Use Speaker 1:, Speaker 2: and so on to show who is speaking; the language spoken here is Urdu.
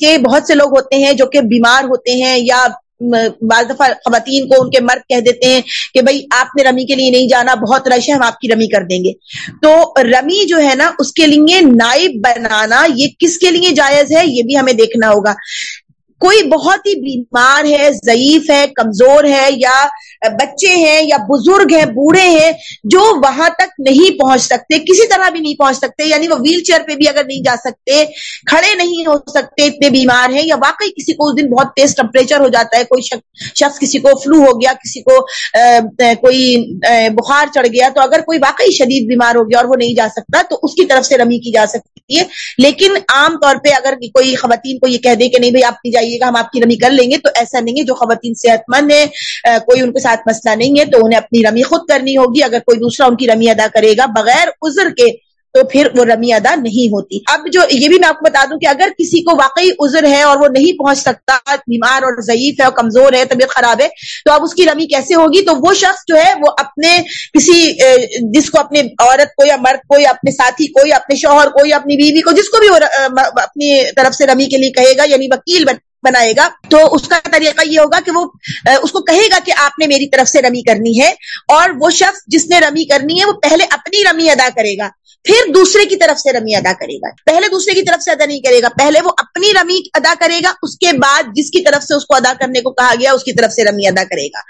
Speaker 1: کے بہت سے لوگ ہوتے ہیں جو کہ بیمار ہوتے ہیں یا بعض دفعہ خواتین کو ان کے مرد کہہ دیتے ہیں کہ بھائی آپ نے رمی کے لیے نہیں جانا، بہت رش ہے، ہم آپ کی رمی کر دیں گے۔ تو رمی جو ہے نا، اس کے لیے نائب بنانا یہ کس کے لیے جائز ہے؟ یہ بھی ہمیں دیکھنا ہوگا۔ کوئی بہت ہی بیمار ہے، ضعیف ہے، کمزور ہے یا بچے ہیں یا بزرگ ہیں، بوڑھے ہیں، جو وہاں تک نہیں پہنچ سکتے، کسی طرح بھی نہیں پہنچ سکتے یعنی وہ ویل چیئر پہ بھی اگر نہیں جا سکتے، کھڑے نہیں ہو سکتے، اتنے بیمار ہیں یا واقعی کسی کو اس دن بہت تیز ٹمپریچر ہو جاتا ہے، کوئی شخص کسی کو فلو ہو گیا، کسی کو کوئی بخار چڑھ گیا، تو اگر کوئی واقعی شدید بیمار ہو گیا اور وہ نہیں جا سکتا، تو اس کی طرف سے رمی کی جا سکتی ہے۔ لیکن عام طور پہ اگر کوئی خواتین کو یہ کہہ دے کہ نہیں بھائی آپ نہیں جائیے گا، ہم آپ کی رمی کر لیں گے، تو ایسا نہیں ہے۔ جو خواتین صحت مند ہے کوئی ان کے ساتھ مسئلہ نہیں ہے، تو انہیں اپنی رمی خود کرنی ہوگی۔ اگر کوئی دوسرا ان کی رمی ادا کرے گا بغیر عذر کے تو پھر وہ رمی ادا نہیں ہوتی۔ اب جو یہ بھی میں آپ کو بتا دوں کہ اگر کسی کو واقعی عذر ہے اور وہ نہیں پہنچ سکتا، بیمار اور ضعیف ہے اور کمزور ہے، طبیعت خراب ہے، تو اب اس کی رمی کیسے ہوگی؟ تو وہ شخص جو ہے، وہ اپنے کسی جس کو اپنے عورت کو یا مرد کو یا اپنے ساتھی کو یا اپنے شوہر کو یا اپنی بیوی کو، جس کو بھی وہ اپنی طرف سے رمی کے لیے کہے گا یعنی وکیل بنائے گا۔ تو اس کا طریقہ یہ ہوگا کہ وہ اس کو کہے گا کہ آپ نے میری طرف سے رمی کرنی ہے اور وہ شخص جس نے رمی کرنی ہے وہ پہلے اپنی رمی ادا کرے گا، پھر دوسرے کی طرف سے رمی ادا کرے گا۔ پہلے دوسرے کی طرف سے ادا نہیں کرے گا، پہلے وہ اپنی رمی ادا کرے گا، اس کے بعد جس کی طرف سے اس کو ادا کرنے کو کہا گیا، اس کی طرف سے رمی ادا کرے گا۔